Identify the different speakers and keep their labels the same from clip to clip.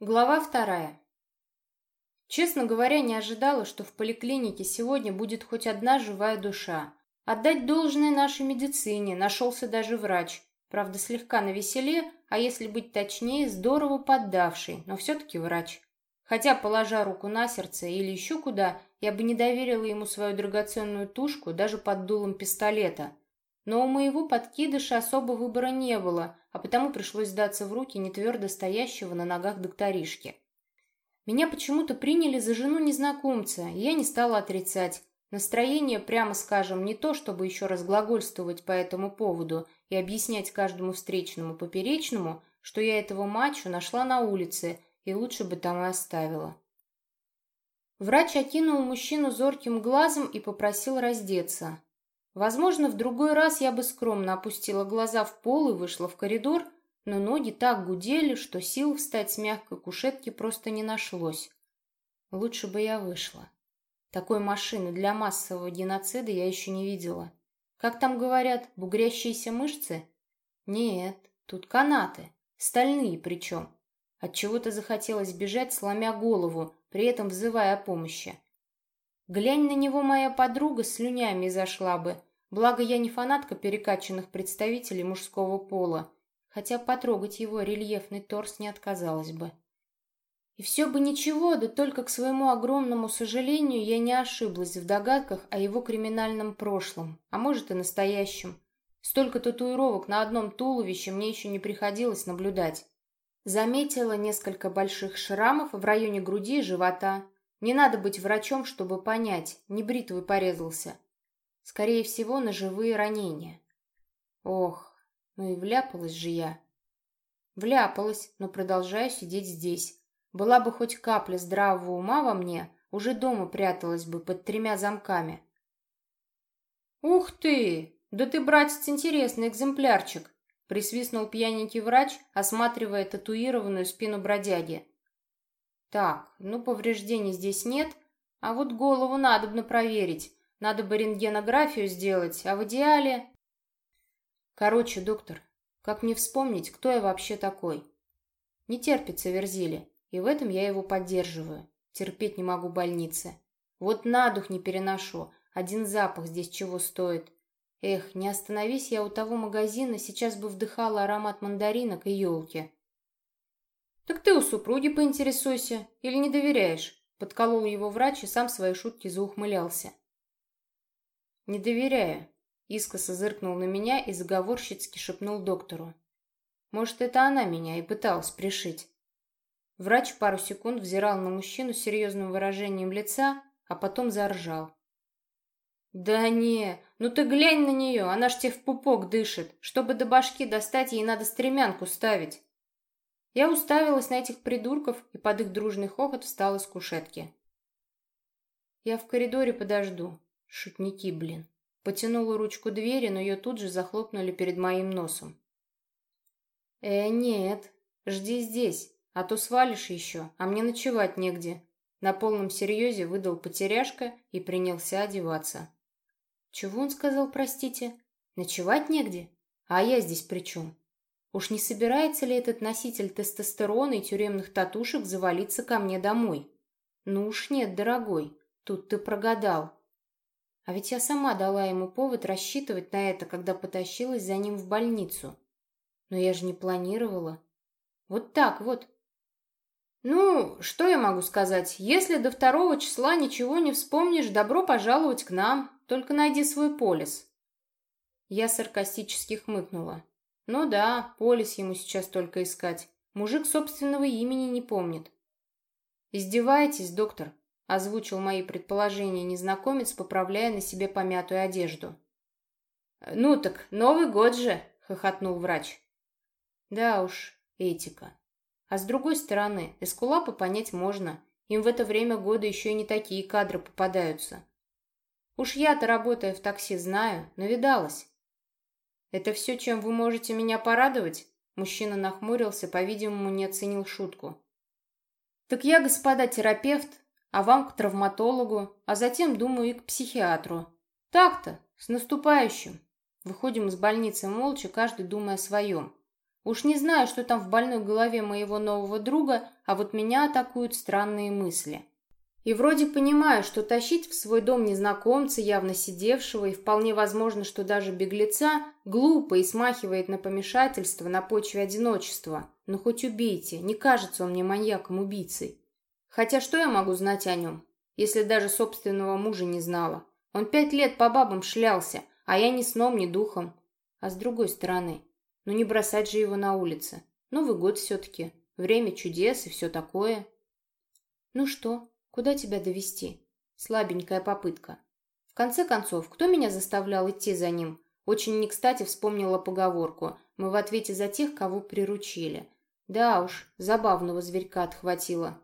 Speaker 1: Глава вторая. Честно говоря, не ожидала, что в поликлинике сегодня будет хоть одна живая душа. Отдать должное нашей медицине, нашелся даже врач. Правда, слегка навеселе, а если быть точнее, здорово поддавший, но все-таки врач. Хотя, положа руку на сердце или еще куда, я бы не доверила ему свою драгоценную тушку даже под дулом пистолета. Но у моего подкидыша особо выбора не было, а потому пришлось сдаться в руки нетвердо стоящего на ногах докторишки. Меня почему-то приняли за жену незнакомца, и я не стала отрицать. Настроение, прямо скажем, не то, чтобы еще раз глагольствовать по этому поводу и объяснять каждому встречному поперечному, что я этого мачо нашла на улице, и лучше бы там и оставила. Врач окинул мужчину зорким глазом и попросил раздеться. Возможно, в другой раз я бы скромно опустила глаза в пол и вышла в коридор, но ноги так гудели, что сил встать с мягкой кушетки просто не нашлось. Лучше бы я вышла. Такой машины для массового геноцида я еще не видела. Как там говорят, бугрящиеся мышцы? Нет, тут канаты, стальные причем. Отчего-то захотелось бежать, сломя голову, при этом взывая о помощи. Глянь на него моя подруга, слюнями зашла бы, Благо, я не фанатка перекачанных представителей мужского пола, хотя потрогать его рельефный торс не отказалась бы. И все бы ничего, да только к своему огромному сожалению я не ошиблась в догадках о его криминальном прошлом, а может и настоящем. Столько татуировок на одном туловище мне еще не приходилось наблюдать. Заметила несколько больших шрамов в районе груди и живота. Не надо быть врачом, чтобы понять, не бритвой порезался. Скорее всего, ножевые ранения. Ох, ну и вляпалась же я. Вляпалась, но продолжаю сидеть здесь. Была бы хоть капля здравого ума во мне, уже дома пряталась бы под тремя замками. «Ух ты! Да ты, братец, интересный экземплярчик!» присвистнул пьяненький врач, осматривая татуированную спину бродяги. «Так, ну повреждений здесь нет, а вот голову надобно проверить. Надо бы рентгенографию сделать, а в идеале... Короче, доктор, как мне вспомнить, кто я вообще такой? Не терпится Верзили, и в этом я его поддерживаю. Терпеть не могу больницы. Вот на дух не переношу, один запах здесь чего стоит. Эх, не остановись я у того магазина, сейчас бы вдыхала аромат мандаринок и елки. Так ты у супруги поинтересуйся, или не доверяешь? Подколол его врач и сам свои шутки заухмылялся. «Не доверяю», — искоса зыркнул на меня и заговорщицки шепнул доктору. «Может, это она меня и пыталась пришить». Врач пару секунд взирал на мужчину с серьезным выражением лица, а потом заржал. «Да не, ну ты глянь на нее, она ж тебе в пупок дышит. Чтобы до башки достать, ей надо стремянку ставить». Я уставилась на этих придурков и под их дружный хохот встала с кушетки. «Я в коридоре подожду», Шутники, блин. Потянула ручку двери, но ее тут же захлопнули перед моим носом. «Э, нет, жди здесь, а то свалишь еще, а мне ночевать негде». На полном серьезе выдал потеряшка и принялся одеваться. «Чего он сказал, простите? Ночевать негде? А я здесь при чем? Уж не собирается ли этот носитель тестостерона и тюремных татушек завалиться ко мне домой? Ну уж нет, дорогой, тут ты прогадал. А ведь я сама дала ему повод рассчитывать на это, когда потащилась за ним в больницу. Но я же не планировала. Вот так вот. Ну, что я могу сказать? Если до второго числа ничего не вспомнишь, добро пожаловать к нам. Только найди свой полис. Я саркастически хмыкнула. Ну да, полис ему сейчас только искать. Мужик собственного имени не помнит. Издеваетесь, доктор? Озвучил мои предположения незнакомец, поправляя на себе помятую одежду. «Ну так, Новый год же!» — хохотнул врач. «Да уж, этика. А с другой стороны, эскулапа понять можно. Им в это время года еще и не такие кадры попадаются. Уж я-то, работая в такси, знаю, навидалась. «Это все, чем вы можете меня порадовать?» Мужчина нахмурился, по-видимому, не оценил шутку. «Так я, господа терапевт, а вам к травматологу, а затем, думаю, и к психиатру. Так-то, с наступающим. Выходим из больницы молча, каждый думая о своем. Уж не знаю, что там в больной голове моего нового друга, а вот меня атакуют странные мысли. И вроде понимаю, что тащить в свой дом незнакомца, явно сидевшего, и вполне возможно, что даже беглеца, глупо и смахивает на помешательство на почве одиночества. Но хоть убейте, не кажется он мне маньяком-убийцей. Хотя что я могу знать о нем, если даже собственного мужа не знала? Он пять лет по бабам шлялся, а я ни сном, ни духом. А с другой стороны, ну не бросать же его на улице. Новый год все-таки, время чудес и все такое. Ну что, Куда тебя довести? Слабенькая попытка. В конце концов, кто меня заставлял идти за ним? Очень не кстати вспомнила поговорку. Мы в ответе за тех, кого приручили. Да уж, забавного зверька отхватило.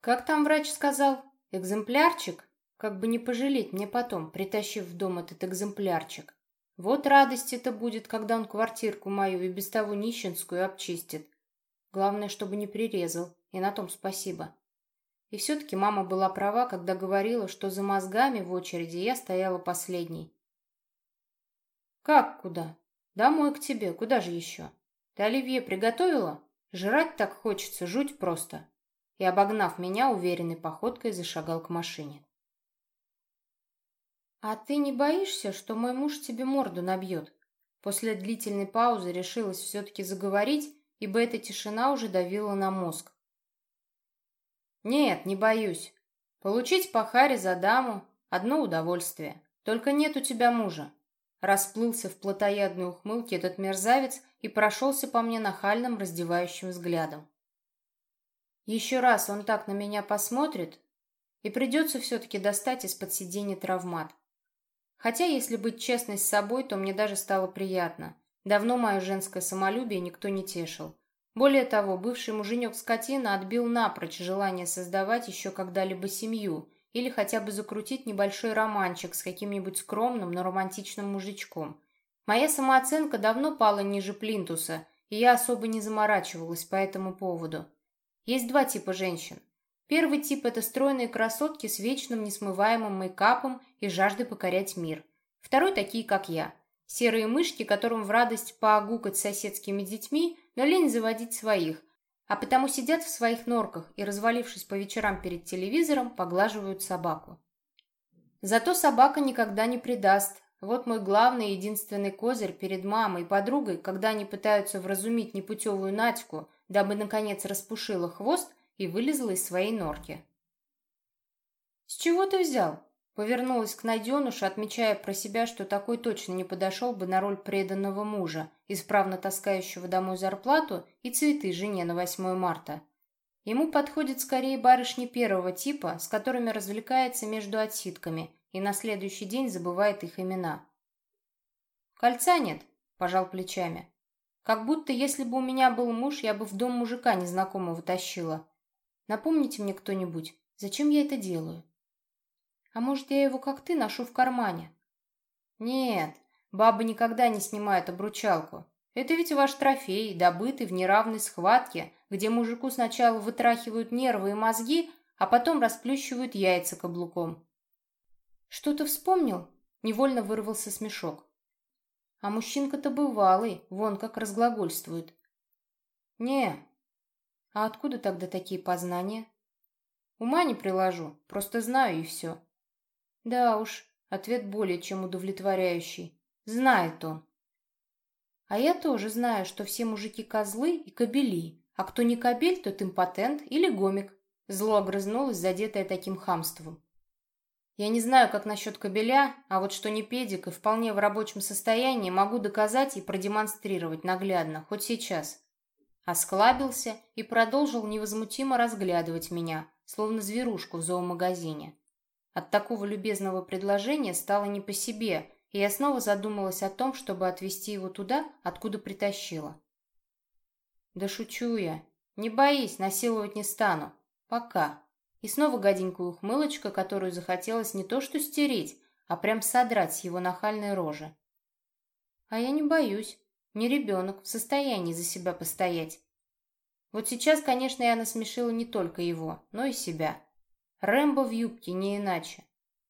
Speaker 1: Как там врач сказал? Экземплярчик? Как бы не пожалеть мне потом, притащив в дом этот экземплярчик. Вот радость это будет, когда он квартирку мою и без того нищенскую обчистит. Главное, чтобы не прирезал, и на том спасибо. И все-таки мама была права, когда говорила, что за мозгами в очереди я стояла последней. «Как куда?» «Домой к тебе. Куда же еще?» «Ты оливье приготовила? Жрать так хочется, жуть просто». И, обогнав меня, уверенной походкой зашагал к машине. «А ты не боишься, что мой муж тебе морду набьет?» После длительной паузы решилась все-таки заговорить, ибо эта тишина уже давила на мозг. «Нет, не боюсь. Получить по за даму — одно удовольствие. Только нет у тебя мужа». Расплылся в плотоядной ухмылке этот мерзавец и прошелся по мне нахальным раздевающим взглядом. Еще раз он так на меня посмотрит, и придется все-таки достать из-под сиденья травмат. Хотя, если быть честной с собой, то мне даже стало приятно. Давно мое женское самолюбие никто не тешил. Более того, бывший муженек-скотина отбил напрочь желание создавать еще когда-либо семью или хотя бы закрутить небольшой романчик с каким-нибудь скромным, но романтичным мужичком. Моя самооценка давно пала ниже плинтуса, и я особо не заморачивалась по этому поводу. Есть два типа женщин. Первый тип – это стройные красотки с вечным несмываемым мейкапом и жаждой покорять мир. Второй – такие, как я. Серые мышки, которым в радость поогукать соседскими детьми, но лень заводить своих, а потому сидят в своих норках и, развалившись по вечерам перед телевизором, поглаживают собаку. Зато собака никогда не предаст. Вот мой главный единственный козырь перед мамой и подругой, когда они пытаются вразумить непутевую Надьку, дабы, наконец, распушила хвост и вылезла из своей норки. «С чего ты взял?» Повернулась к найденушу, отмечая про себя, что такой точно не подошел бы на роль преданного мужа, исправно таскающего домой зарплату и цветы жене на 8 марта. Ему подходит скорее барышни первого типа, с которыми развлекается между отсидками и на следующий день забывает их имена. «Кольца нет», — пожал плечами. «Как будто, если бы у меня был муж, я бы в дом мужика незнакомого тащила. Напомните мне кто-нибудь, зачем я это делаю?» А может, я его, как ты, ношу в кармане? Нет, бабы никогда не снимают обручалку. Это ведь ваш трофей, добытый в неравной схватке, где мужику сначала вытрахивают нервы и мозги, а потом расплющивают яйца каблуком. Что-то вспомнил? Невольно вырвался смешок. А мужчинка-то бывалый, вон как разглагольствует. Не. А откуда тогда такие познания? Ума не приложу, просто знаю и все. Да уж, ответ более чем удовлетворяющий. Знает он. А я тоже знаю, что все мужики козлы и кобели, а кто не кобель, тот импотент или гомик. Зло огрызнулась, задетая таким хамством. Я не знаю, как насчет кобеля, а вот что не педик и вполне в рабочем состоянии могу доказать и продемонстрировать наглядно, хоть сейчас. Осклабился и продолжил невозмутимо разглядывать меня, словно зверушку в зоомагазине. От такого любезного предложения стало не по себе, и я снова задумалась о том, чтобы отвезти его туда, откуда притащила. «Да шучу я. Не боись, насиловать не стану. Пока». И снова гаденькая ухмылочка, которую захотелось не то что стереть, а прям содрать с его нахальной рожи. А я не боюсь. Не ребенок, в состоянии за себя постоять. Вот сейчас, конечно, я насмешила не только его, но и себя. Рэмбо в юбке, не иначе.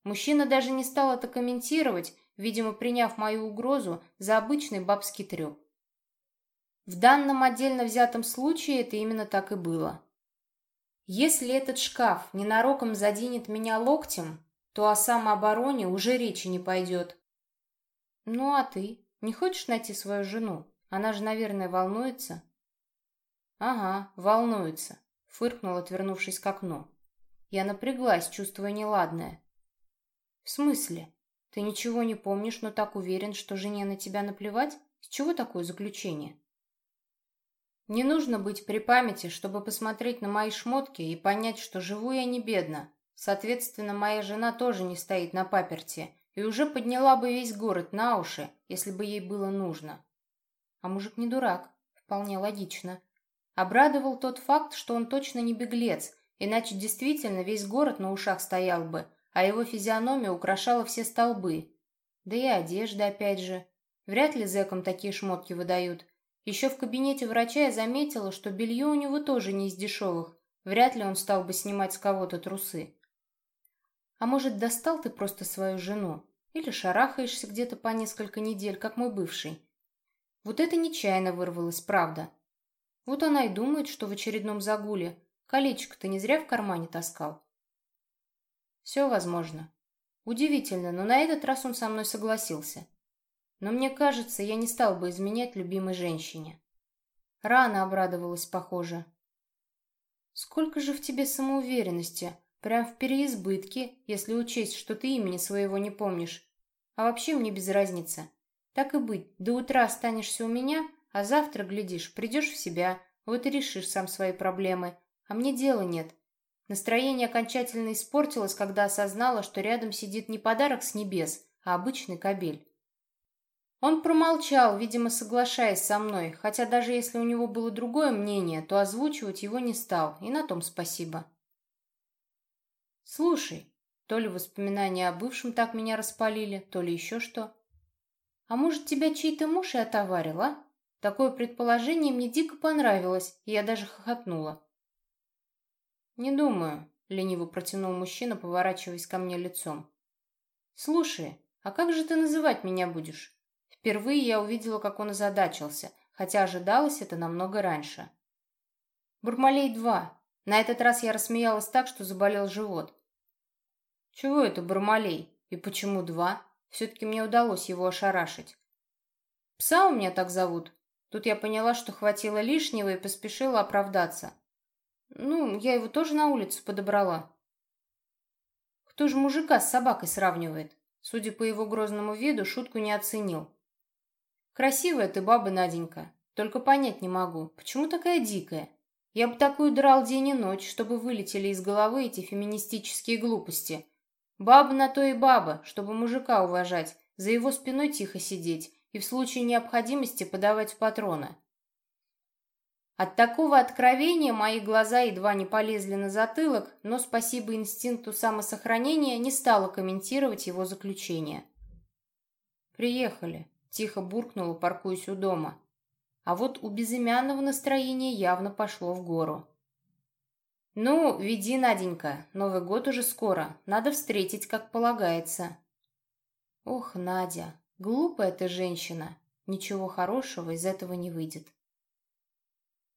Speaker 1: Мужчина даже не стал это комментировать, видимо, приняв мою угрозу за обычный бабский треп. В данном отдельно взятом случае это именно так и было. Если этот шкаф ненароком заденет меня локтем, то о самообороне уже речи не пойдет. Ну а ты? Не хочешь найти свою жену? Она же, наверное, волнуется. Ага, волнуется, фыркнул, отвернувшись к окну. Я напряглась, чувствуя неладное. В смысле? Ты ничего не помнишь, но так уверен, что жене на тебя наплевать? С чего такое заключение? Не нужно быть при памяти, чтобы посмотреть на мои шмотки и понять, что живу я не бедно. Соответственно, моя жена тоже не стоит на паперти и уже подняла бы весь город на уши, если бы ей было нужно. А мужик не дурак, вполне логично. Обрадовал тот факт, что он точно не беглец, иначе действительно весь город на ушах стоял бы, а его физиономия украшала все столбы. Да и одежда опять же. Вряд ли зэкам такие шмотки выдают. Еще в кабинете врача я заметила, что белье у него тоже не из дешевых. Вряд ли он стал бы снимать с кого-то трусы. А может, достал ты просто свою жену? Или шарахаешься где-то по несколько недель, как мой бывший? Вот это нечаянно вырвалось, правда. Вот она и думает, что в очередном загуле. Колечко-то не зря в кармане таскал. Все возможно. Удивительно, но на этот раз он со мной согласился. Но мне кажется, я не стал бы изменять любимой женщине. Рано обрадовалась, похоже. Сколько же в тебе самоуверенности, прям в переизбытке, если учесть, что ты имени своего не помнишь. А вообще мне без разницы. Так и быть, до утра останешься у меня, а завтра, глядишь, придешь в себя, вот и решишь сам свои проблемы. А мне дела нет. Настроение окончательно испортилось, когда осознала, что рядом сидит не подарок с небес, а обычный кобель. Он промолчал, видимо, соглашаясь со мной, хотя даже если у него было другое мнение, то озвучивать его не стал, и на том спасибо. «Слушай, то ли воспоминания о бывшем так меня распалили, то ли еще что. А может, тебя чей-то муж и отоварил, а? Такое предположение мне дико понравилось, и я даже хохотнула». «Не думаю», — лениво протянул мужчина, поворачиваясь ко мне лицом. «Слушай, а как же ты называть меня будешь?» Впервые я увидела, как он озадачился, хотя ожидалось это намного раньше. «Бурмалей-2». На этот раз я рассмеялась так, что заболел живот. «Чего это Бурмалей? И почему два?» Все-таки мне удалось его ошарашить. «Пса у меня так зовут». Тут я поняла, что хватило лишнего и поспешила оправдаться. «Ну, я его тоже на улицу подобрала». «Кто же мужика с собакой сравнивает?» Судя по его грозному виду, шутку не оценил. Красивая ты баба, Наденька. Только понять не могу, почему такая дикая? Я бы такую драл день и ночь, чтобы вылетели из головы эти феминистические глупости. Баба на то и баба, чтобы мужика уважать, за его спиной тихо сидеть и в случае необходимости подавать в патрона. От такого откровения мои глаза едва не полезли на затылок, но спасибо инстинкту самосохранения не стала комментировать его заключение. «Приехали», Тихо буркнула, паркуясь у дома. А вот у безымянного настроение явно пошло в гору. «Ну, веди, Наденька, Новый год уже скоро, надо встретить, как полагается». «Ох, Надя, глупая ты женщина, ничего хорошего из этого не выйдет».